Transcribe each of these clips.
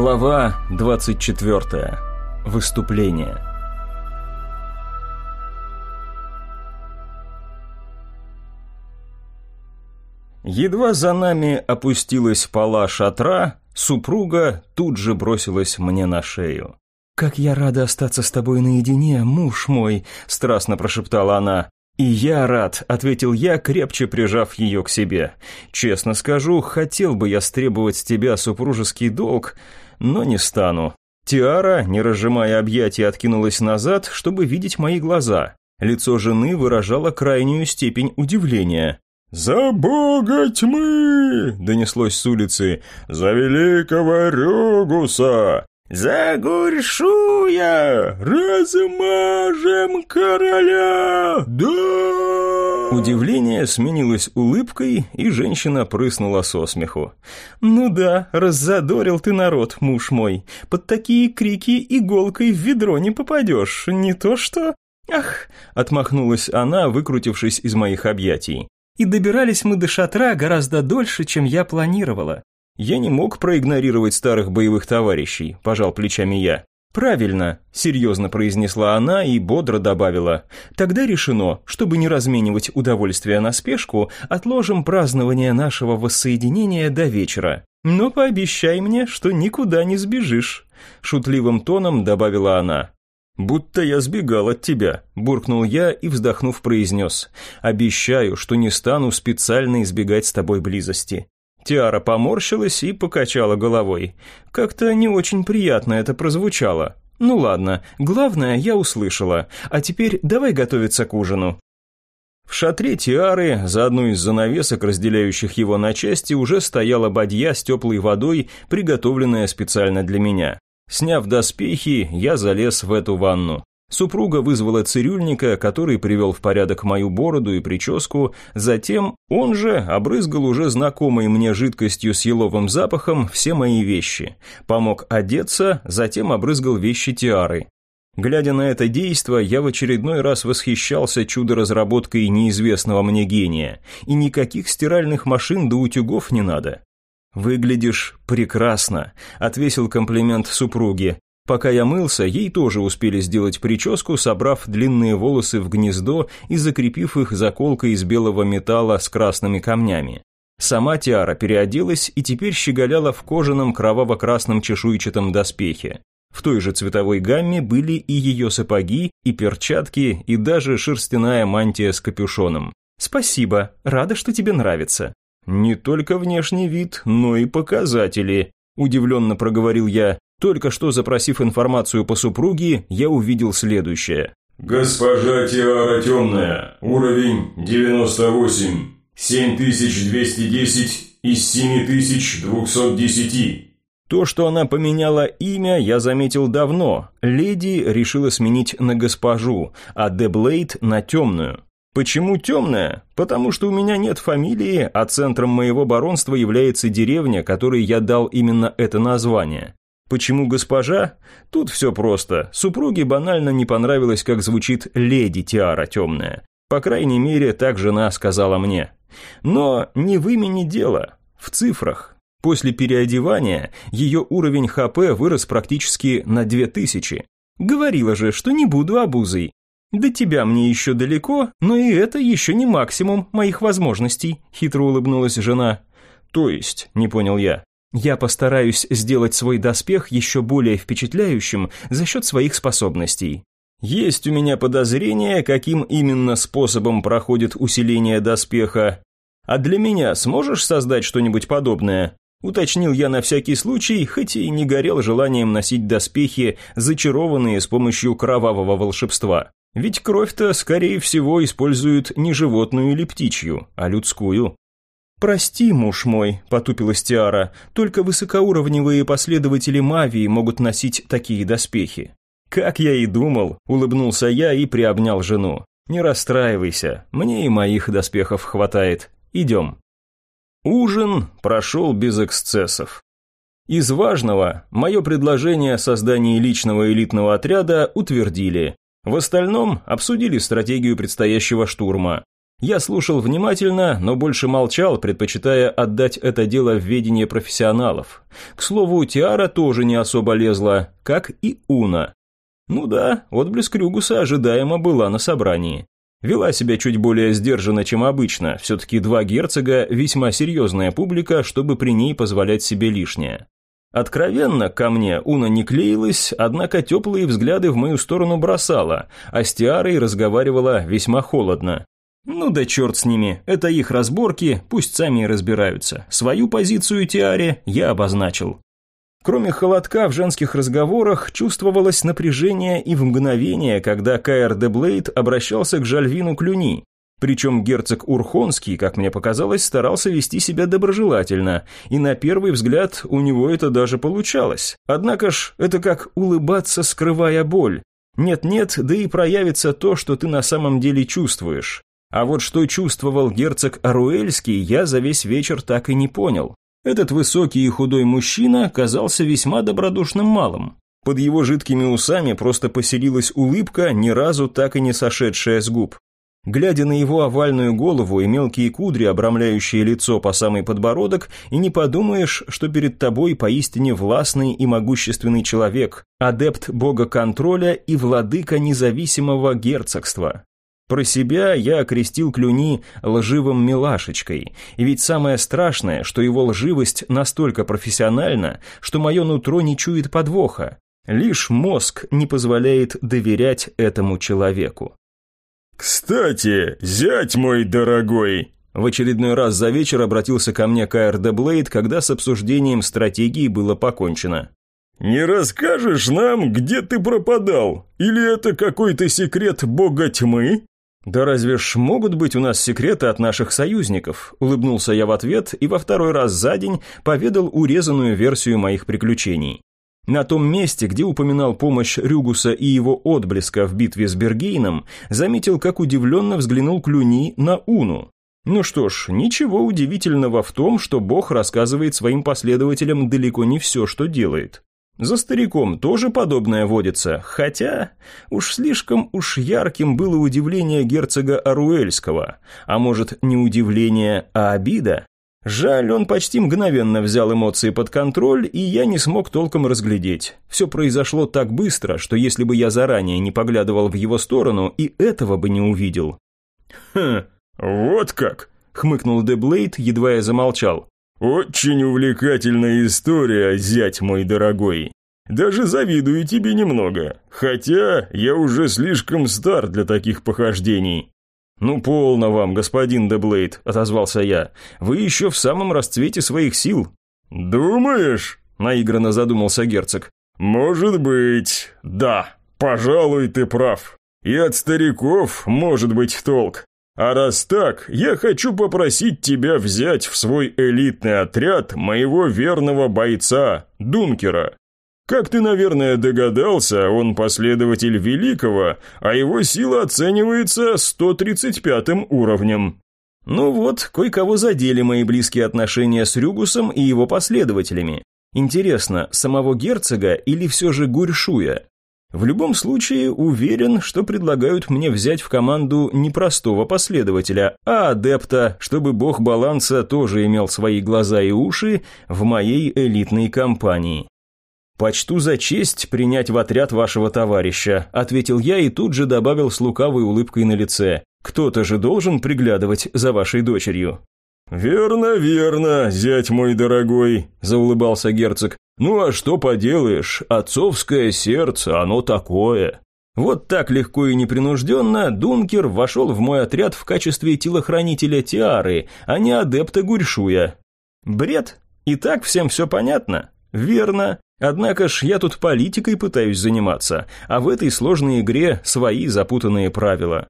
Глава 24. Выступление. Едва за нами опустилась пола шатра, супруга тут же бросилась мне на шею. «Как я рада остаться с тобой наедине, муж мой!» – страстно прошептала она. «И я рад», — ответил я, крепче прижав ее к себе. «Честно скажу, хотел бы я стребовать с тебя супружеский долг, но не стану». Тиара, не разжимая объятия, откинулась назад, чтобы видеть мои глаза. Лицо жены выражало крайнюю степень удивления. «За бога тьмы!» — донеслось с улицы. «За великого Рюгуса! «За Гуршуя! Размажем короля! Да!» Удивление сменилось улыбкой, и женщина прыснула со смеху. «Ну да, раззадорил ты народ, муж мой. Под такие крики иголкой в ведро не попадешь, не то что...» «Ах!» — отмахнулась она, выкрутившись из моих объятий. «И добирались мы до шатра гораздо дольше, чем я планировала. «Я не мог проигнорировать старых боевых товарищей», – пожал плечами я. «Правильно», – серьезно произнесла она и бодро добавила. «Тогда решено, чтобы не разменивать удовольствие на спешку, отложим празднование нашего воссоединения до вечера. Но пообещай мне, что никуда не сбежишь», – шутливым тоном добавила она. «Будто я сбегал от тебя», – буркнул я и, вздохнув, произнес. «Обещаю, что не стану специально избегать с тобой близости. Тиара поморщилась и покачала головой. Как-то не очень приятно это прозвучало. Ну ладно, главное я услышала. А теперь давай готовиться к ужину. В шатре Тиары, за одну из занавесок, разделяющих его на части, уже стояла бадья с теплой водой, приготовленная специально для меня. Сняв доспехи, я залез в эту ванну. Супруга вызвала цирюльника, который привел в порядок мою бороду и прическу, затем он же обрызгал уже знакомой мне жидкостью с еловым запахом все мои вещи, помог одеться, затем обрызгал вещи Тиары. Глядя на это действо, я в очередной раз восхищался чудо-разработкой неизвестного мне гения, и никаких стиральных машин до утюгов не надо. «Выглядишь прекрасно», — отвесил комплимент супруге. Пока я мылся, ей тоже успели сделать прическу, собрав длинные волосы в гнездо и закрепив их заколкой из белого металла с красными камнями. Сама Тиара переоделась и теперь щеголяла в кожаном кроваво-красном чешуйчатом доспехе. В той же цветовой гамме были и ее сапоги, и перчатки, и даже шерстяная мантия с капюшоном. «Спасибо, рада, что тебе нравится». «Не только внешний вид, но и показатели», – удивленно проговорил я. Только что запросив информацию по супруге, я увидел следующее. «Госпожа Тиара Темная, уровень 98, 7210 из 7210». То, что она поменяла имя, я заметил давно. Леди решила сменить на госпожу, а Деблейд на темную. Почему темная? Потому что у меня нет фамилии, а центром моего баронства является деревня, которой я дал именно это название. Почему госпожа? Тут все просто. Супруге банально не понравилось, как звучит «леди Тиара темная». По крайней мере, так жена сказала мне. Но не в имени дело, в цифрах. После переодевания ее уровень ХП вырос практически на 2000. Говорила же, что не буду обузой. До тебя мне еще далеко, но и это еще не максимум моих возможностей, хитро улыбнулась жена. То есть, не понял я. Я постараюсь сделать свой доспех еще более впечатляющим за счет своих способностей. Есть у меня подозрение, каким именно способом проходит усиление доспеха. А для меня сможешь создать что-нибудь подобное? Уточнил я на всякий случай, хоть и не горел желанием носить доспехи, зачарованные с помощью кровавого волшебства. Ведь кровь-то, скорее всего, используют не животную или птичью, а людскую. «Прости, муж мой», – потупилась Тиара, – «только высокоуровневые последователи Мавии могут носить такие доспехи». «Как я и думал», – улыбнулся я и приобнял жену. «Не расстраивайся, мне и моих доспехов хватает. Идем». Ужин прошел без эксцессов. Из важного мое предложение о создании личного элитного отряда утвердили. В остальном обсудили стратегию предстоящего штурма. Я слушал внимательно, но больше молчал, предпочитая отдать это дело в ведение профессионалов. К слову, Тиара тоже не особо лезла, как и Уна. Ну да, отблеск Рюгуса ожидаемо была на собрании. Вела себя чуть более сдержанно, чем обычно, все-таки два герцога – весьма серьезная публика, чтобы при ней позволять себе лишнее. Откровенно ко мне Уна не клеилась, однако теплые взгляды в мою сторону бросала, а с Тиарой разговаривала весьма холодно. Ну да черт с ними, это их разборки, пусть сами и разбираются. Свою позицию Тиаре я обозначил. Кроме холодка в женских разговорах, чувствовалось напряжение и в мгновение, когда Каэр де Блейд обращался к Жальвину Клюни. Причем герцог Урхонский, как мне показалось, старался вести себя доброжелательно, и на первый взгляд у него это даже получалось. Однако ж, это как улыбаться, скрывая боль. Нет-нет, да и проявится то, что ты на самом деле чувствуешь. А вот что чувствовал герцог Аруэльский, я за весь вечер так и не понял. Этот высокий и худой мужчина казался весьма добродушным малым. Под его жидкими усами просто поселилась улыбка, ни разу так и не сошедшая с губ. Глядя на его овальную голову и мелкие кудри, обрамляющие лицо по самый подбородок, и не подумаешь, что перед тобой поистине властный и могущественный человек, адепт бога контроля и владыка независимого герцогства. Про себя я окрестил Клюни лживым милашечкой, и ведь самое страшное, что его лживость настолько профессиональна, что мое нутро не чует подвоха. Лишь мозг не позволяет доверять этому человеку. «Кстати, зять мой дорогой!» В очередной раз за вечер обратился ко мне Каэр де Блейд, когда с обсуждением стратегии было покончено. «Не расскажешь нам, где ты пропадал? Или это какой-то секрет бога тьмы?» «Да разве ж могут быть у нас секреты от наших союзников?» Улыбнулся я в ответ и во второй раз за день поведал урезанную версию моих приключений. На том месте, где упоминал помощь Рюгуса и его отблеска в битве с Бергейном, заметил, как удивленно взглянул Клюни на Уну. Ну что ж, ничего удивительного в том, что Бог рассказывает своим последователям далеко не все, что делает. За стариком тоже подобное водится, хотя уж слишком уж ярким было удивление герцога Аруэльского, а может не удивление, а обида. Жаль, он почти мгновенно взял эмоции под контроль, и я не смог толком разглядеть. Все произошло так быстро, что если бы я заранее не поглядывал в его сторону, и этого бы не увидел. «Хм, вот как!» — хмыкнул Деблейд, едва я замолчал. «Очень увлекательная история, зять мой дорогой. Даже завидую тебе немного, хотя я уже слишком стар для таких похождений». «Ну, полно вам, господин Деблейд», — отозвался я. «Вы еще в самом расцвете своих сил». «Думаешь?» — наигранно задумался герцог. «Может быть. Да, пожалуй, ты прав. И от стариков может быть толк. А раз так, я хочу попросить тебя взять в свой элитный отряд моего верного бойца, Дункера. Как ты, наверное, догадался, он последователь Великого, а его сила оценивается 135 уровнем. Ну вот, кое-кого задели мои близкие отношения с Рюгусом и его последователями. Интересно, самого герцога или все же Гурьшуя? В любом случае, уверен, что предлагают мне взять в команду не простого последователя, а адепта, чтобы бог баланса тоже имел свои глаза и уши в моей элитной компании. «Почту за честь принять в отряд вашего товарища», ответил я и тут же добавил с лукавой улыбкой на лице. «Кто-то же должен приглядывать за вашей дочерью». «Верно, верно, зять мой дорогой», – заулыбался герцог. «Ну а что поделаешь, отцовское сердце, оно такое». Вот так легко и непринужденно Дункер вошел в мой отряд в качестве телохранителя Тиары, а не адепта Гурьшуя. Бред? И так всем все понятно? Верно. Однако ж я тут политикой пытаюсь заниматься, а в этой сложной игре свои запутанные правила.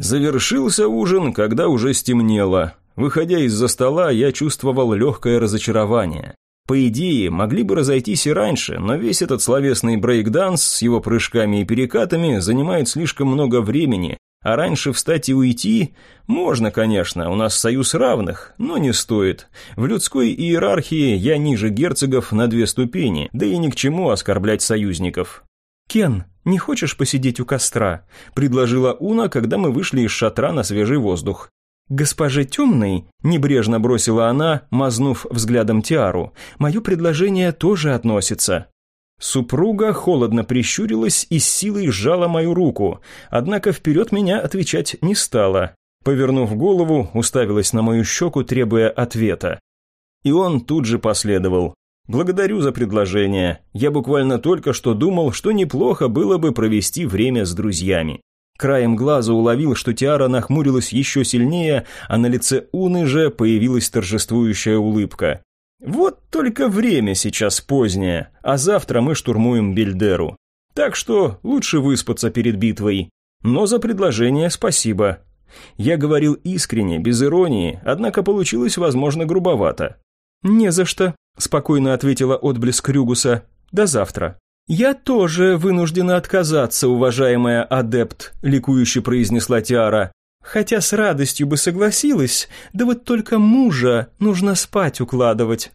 Завершился ужин, когда уже стемнело. Выходя из-за стола, я чувствовал легкое разочарование. По идее, могли бы разойтись и раньше, но весь этот словесный брейкданс с его прыжками и перекатами занимает слишком много времени, а раньше встать и уйти можно, конечно, у нас союз равных, но не стоит. В людской иерархии я ниже герцогов на две ступени, да и ни к чему оскорблять союзников. «Кен, не хочешь посидеть у костра?» – предложила Уна, когда мы вышли из шатра на свежий воздух. «Госпоже Темной», – небрежно бросила она, мазнув взглядом Тиару, – «мое предложение тоже относится». Супруга холодно прищурилась и с силой сжала мою руку, однако вперед меня отвечать не стала. Повернув голову, уставилась на мою щеку, требуя ответа. И он тут же последовал. «Благодарю за предложение. Я буквально только что думал, что неплохо было бы провести время с друзьями». Краем глаза уловил, что Тиара нахмурилась еще сильнее, а на лице Уны же появилась торжествующая улыбка. «Вот только время сейчас позднее, а завтра мы штурмуем Бельдеру. Так что лучше выспаться перед битвой. Но за предложение спасибо. Я говорил искренне, без иронии, однако получилось, возможно, грубовато. «Не за что», – спокойно ответила отблеск Рюгуса. «До завтра». «Я тоже вынуждена отказаться, уважаемая адепт», – ликующе произнесла Тиара. «Хотя с радостью бы согласилась, да вот только мужа нужно спать укладывать».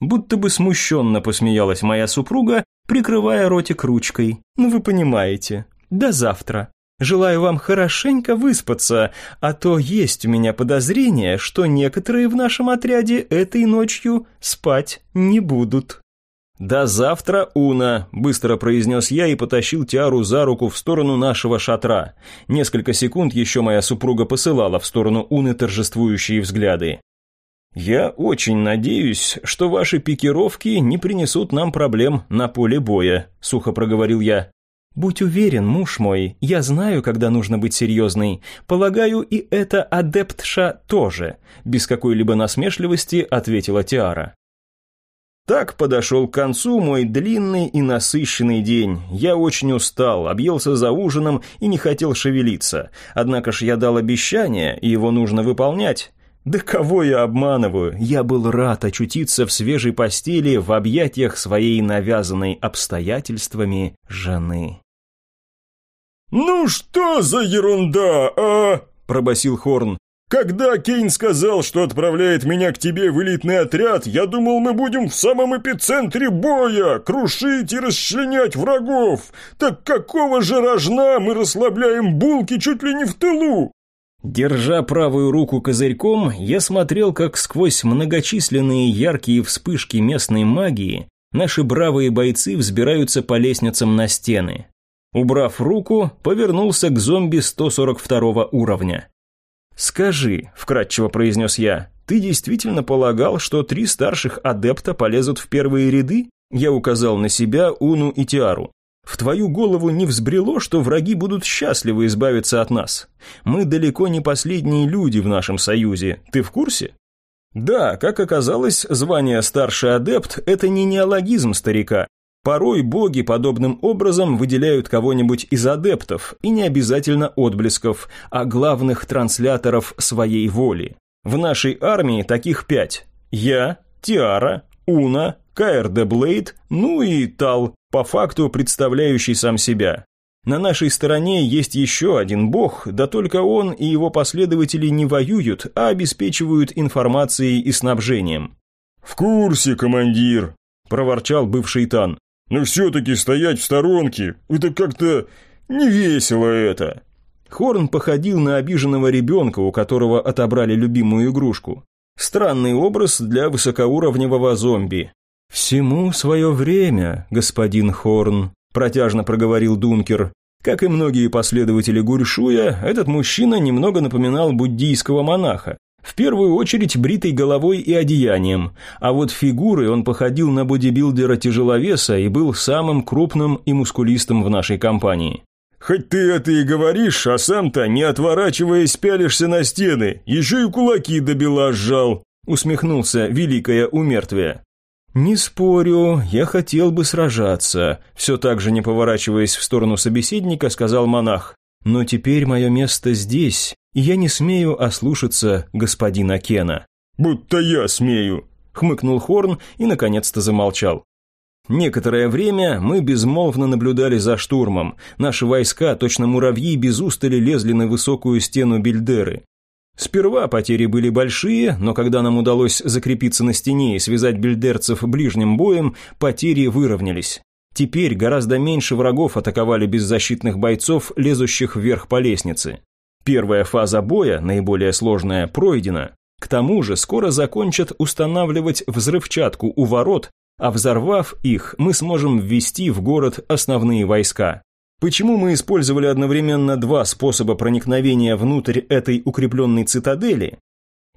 Будто бы смущенно посмеялась моя супруга, прикрывая ротик ручкой. «Ну вы понимаете. До завтра». Желаю вам хорошенько выспаться, а то есть у меня подозрение, что некоторые в нашем отряде этой ночью спать не будут». «До завтра, Уна», – быстро произнес я и потащил Тиару за руку в сторону нашего шатра. Несколько секунд еще моя супруга посылала в сторону Уны торжествующие взгляды. «Я очень надеюсь, что ваши пикировки не принесут нам проблем на поле боя», – сухо проговорил я. «Будь уверен, муж мой, я знаю, когда нужно быть серьезной. Полагаю, и эта адептша тоже», – без какой-либо насмешливости ответила Тиара. Так подошел к концу мой длинный и насыщенный день. Я очень устал, объелся за ужином и не хотел шевелиться. Однако ж я дал обещание, и его нужно выполнять. Да кого я обманываю? Я был рад очутиться в свежей постели в объятиях своей навязанной обстоятельствами жены. «Ну что за ерунда, а?» – пробасил Хорн. «Когда Кейн сказал, что отправляет меня к тебе в элитный отряд, я думал, мы будем в самом эпицентре боя, крушить и расчленять врагов. Так какого же рожна мы расслабляем булки чуть ли не в тылу?» Держа правую руку козырьком, я смотрел, как сквозь многочисленные яркие вспышки местной магии наши бравые бойцы взбираются по лестницам на стены. Убрав руку, повернулся к зомби 142 уровня. «Скажи», – вкратчиво произнес я, – «ты действительно полагал, что три старших адепта полезут в первые ряды?» Я указал на себя, Уну и Тиару. «В твою голову не взбрело, что враги будут счастливы избавиться от нас? Мы далеко не последние люди в нашем союзе, ты в курсе?» Да, как оказалось, звание старший адепт – это не неологизм старика, Порой боги подобным образом выделяют кого-нибудь из адептов, и не обязательно отблесков, а главных трансляторов своей воли. В нашей армии таких пять. Я, Тиара, Уна, КРД Блейд, ну и Тал, по факту представляющий сам себя. На нашей стороне есть еще один бог, да только он и его последователи не воюют, а обеспечивают информацией и снабжением. «В курсе, командир», – проворчал бывший Тан. Но все-таки стоять в сторонке, это как-то не весело это. Хорн походил на обиженного ребенка, у которого отобрали любимую игрушку. Странный образ для высокоуровневого зомби. «Всему свое время, господин Хорн», – протяжно проговорил Дункер. Как и многие последователи Гуршуя, этот мужчина немного напоминал буддийского монаха. В первую очередь бритой головой и одеянием, а вот фигурой он походил на бодибилдера-тяжеловеса и был самым крупным и мускулистым в нашей компании. «Хоть ты это и говоришь, а сам-то, не отворачиваясь, пялишься на стены, еще и кулаки до бела сжал», усмехнулся великое умертвие. «Не спорю, я хотел бы сражаться», все так же не поворачиваясь в сторону собеседника, сказал монах. «Но теперь мое место здесь, и я не смею ослушаться господина Кена». «Будто я смею», — хмыкнул Хорн и наконец-то замолчал. Некоторое время мы безмолвно наблюдали за штурмом. Наши войска, точно муравьи, без устали лезли на высокую стену Бельдеры. Сперва потери были большие, но когда нам удалось закрепиться на стене и связать бельдерцев ближним боем, потери выровнялись. Теперь гораздо меньше врагов атаковали беззащитных бойцов, лезущих вверх по лестнице. Первая фаза боя, наиболее сложная, пройдена. К тому же скоро закончат устанавливать взрывчатку у ворот, а взорвав их, мы сможем ввести в город основные войска. Почему мы использовали одновременно два способа проникновения внутрь этой укрепленной цитадели?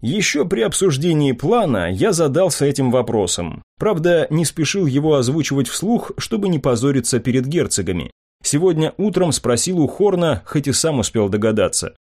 Еще при обсуждении плана я задался этим вопросом. Правда, не спешил его озвучивать вслух, чтобы не позориться перед герцогами. Сегодня утром спросил у Хорна, хоть и сам успел догадаться.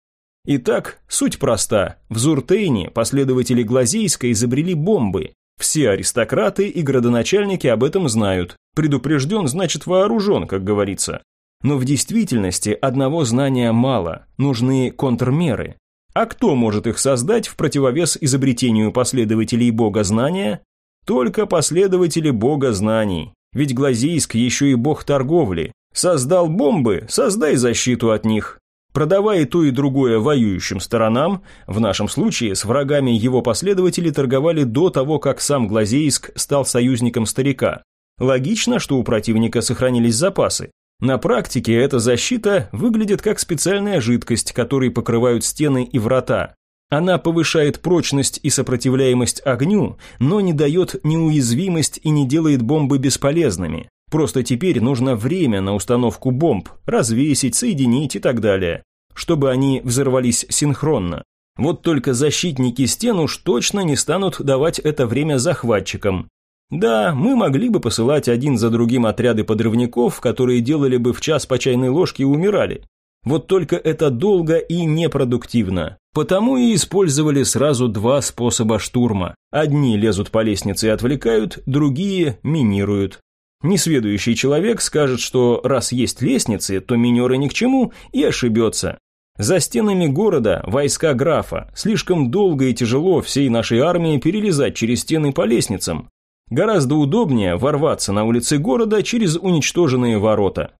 Итак, суть проста. В Зуртейне последователи Глазейска изобрели бомбы. Все аристократы и градоначальники об этом знают. Предупрежден, значит вооружен, как говорится. Но в действительности одного знания мало, нужны контрмеры. А кто может их создать в противовес изобретению последователей бога знания? Только последователи бога знаний. Ведь Глазейск еще и бог торговли. Создал бомбы, создай защиту от них. Продавая то и другое воюющим сторонам, в нашем случае с врагами его последователи торговали до того, как сам Глазейск стал союзником старика. Логично, что у противника сохранились запасы. На практике эта защита выглядит как специальная жидкость, которой покрывают стены и врата. Она повышает прочность и сопротивляемость огню, но не дает неуязвимость и не делает бомбы бесполезными. Просто теперь нужно время на установку бомб, развесить, соединить и так далее, чтобы они взорвались синхронно. Вот только защитники стен уж точно не станут давать это время захватчикам. Да, мы могли бы посылать один за другим отряды подрывников, которые делали бы в час по чайной ложке и умирали. Вот только это долго и непродуктивно. Потому и использовали сразу два способа штурма. Одни лезут по лестнице и отвлекают, другие минируют. Несведущий человек скажет, что раз есть лестницы, то минеры ни к чему, и ошибется. За стенами города войска графа. Слишком долго и тяжело всей нашей армии перелезать через стены по лестницам. Гораздо удобнее ворваться на улицы города через уничтоженные ворота.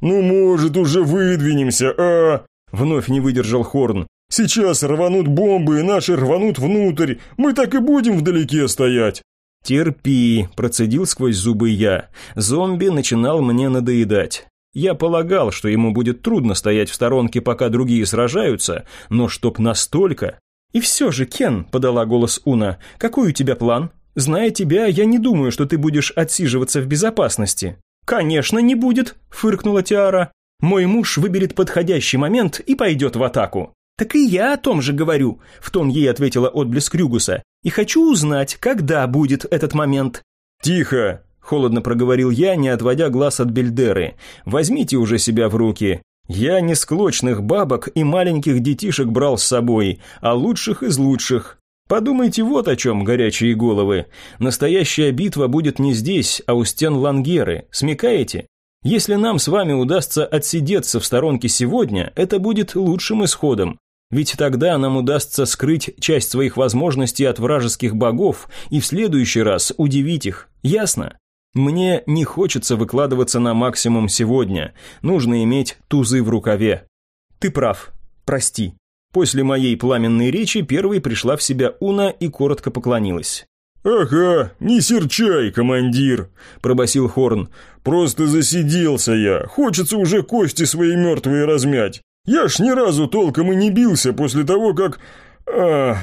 «Ну, может, уже выдвинемся, а?» Вновь не выдержал Хорн. «Сейчас рванут бомбы, и наши рванут внутрь. Мы так и будем вдалеке стоять». «Терпи», – процедил сквозь зубы я. Зомби начинал мне надоедать. Я полагал, что ему будет трудно стоять в сторонке, пока другие сражаются, но чтоб настолько... «И все же, Кен», – подала голос Уна, – «какой у тебя план? Зная тебя, я не думаю, что ты будешь отсиживаться в безопасности». «Конечно, не будет», – фыркнула Тиара. «Мой муж выберет подходящий момент и пойдет в атаку». «Так и я о том же говорю», – в тон ей ответила отблеск Рюгуса. «И хочу узнать, когда будет этот момент». «Тихо!» – холодно проговорил я, не отводя глаз от Бельдеры. «Возьмите уже себя в руки. Я не склочных бабок и маленьких детишек брал с собой, а лучших из лучших. Подумайте вот о чем, горячие головы. Настоящая битва будет не здесь, а у стен Лангеры. Смекаете? Если нам с вами удастся отсидеться в сторонке сегодня, это будет лучшим исходом. Ведь тогда нам удастся скрыть часть своих возможностей от вражеских богов и в следующий раз удивить их. Ясно? Мне не хочется выкладываться на максимум сегодня. Нужно иметь тузы в рукаве. Ты прав. Прости. После моей пламенной речи первой пришла в себя Уна и коротко поклонилась. «Ага, не серчай, командир», – пробасил Хорн. «Просто засиделся я. Хочется уже кости свои мертвые размять. Я ж ни разу толком и не бился после того, как... А,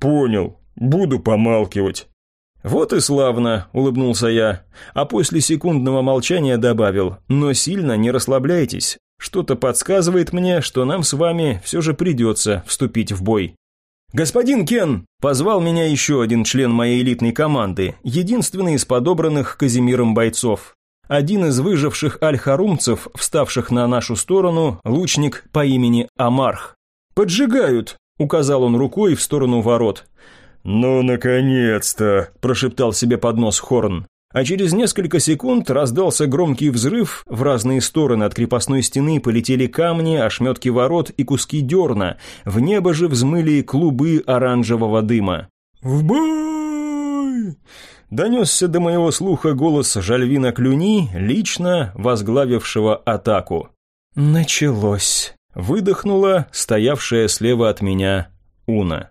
понял. Буду помалкивать». «Вот и славно», – улыбнулся я, а после секундного молчания добавил, «но сильно не расслабляйтесь. Что-то подсказывает мне, что нам с вами все же придется вступить в бой. «Господин Кен!» – позвал меня еще один член моей элитной команды, единственный из подобранных Казимиром бойцов. Один из выживших альхарумцев, вставших на нашу сторону, лучник по имени Амарх. «Поджигают!» – указал он рукой в сторону ворот. «Ну, наконец-то!» – прошептал себе под нос Хорн а через несколько секунд раздался громкий взрыв, в разные стороны от крепостной стены полетели камни, ошметки ворот и куски дерна, в небо же взмыли клубы оранжевого дыма. «В бой!» Донесся до моего слуха голос Жальвина Клюни, лично возглавившего атаку. «Началось!» Выдохнула стоявшая слева от меня Уна.